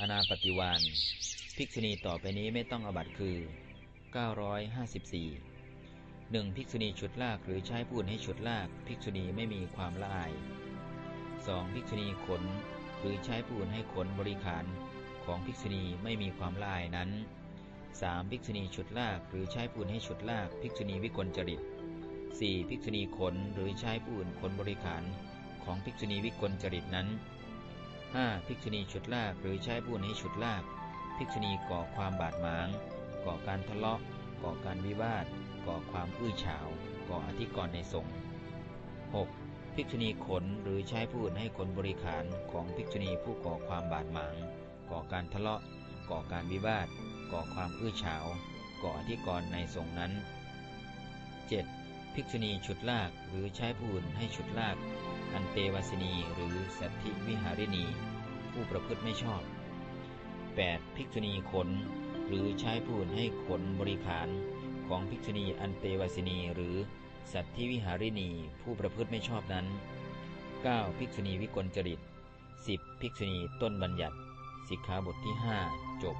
อนาปฏิวานภิกษุณีต่อไปนี้ไม่ต้องอบัตคือ 954 1. ภิกษุณีฉุดลากหรือใช้พูดให้ฉุดลาก ภิกษุณีไม่มีความละอาย 2. ภิกษุณีขน หรือใช้พูดให้ขนบริขารของภิกษุณีไม่มีความละอายนั้น 3. ภิกษุณีฉุดลากหรือใช้พูดให้ฉุดลาก ภิกษุณีวิกลจริต 4. ภิกษุณีขนหรือใช้พูดขนบริขารของภิกษุณีวิกลจริตนั้น 5. ภิกษุณีฉุดลากหรือใช้พูดให้ฉุดลาก ภิกษุณีก่อความบาดหมาง ก่อการทะเลาะ ก่อการวิวาท ก่อความอื้อฉาว ก่ออธิกรณ์ในสงฆ์ 6. ภิกษุณีขนหรือใช้พูดให้ขนบริขารของภิกษุณีผู้ก่อความบาดหมาง ก่อการทะเลาะ ก่อการวิวาท ก่อความอื้อฉาว ก่ออธิกรณ์ในสงฆ์นั้น 7. ภิกษุณีฉุดลากหรือใช้พูดให้ฉุดลาก อันเตวสินีหรือสัตธิวิหารินี ผู้ประพฤติไม่ชอบ 8. ภิกษุณีขน หรือใช้พูดให้ขนบริขารของภิกษุณีอันเตวสินีหรือสัตธิวิหารินีผู้ประพฤติไม่ชอบนั้น 9. ภิกษุณีวิกลจริต 10. ภิกษุณีต้นบัญญัติ สิกขาบทที่ 5 จบ